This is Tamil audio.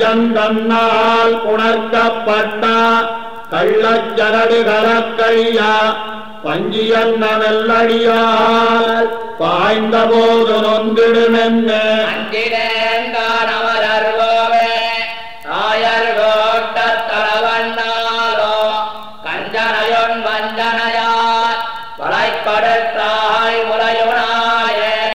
செஞ்சந்தன்னால் உணர்த்தப்பட்ட கள்ளச்சரடு கரக்கையா? பஞ்சியன்னல்லடியால் பாய்ந்த போது நொந்திடுமென்ன? தாயர் கோட்டத்தளவண்ணாலோ கஞ்சனையொன் வஞ்சன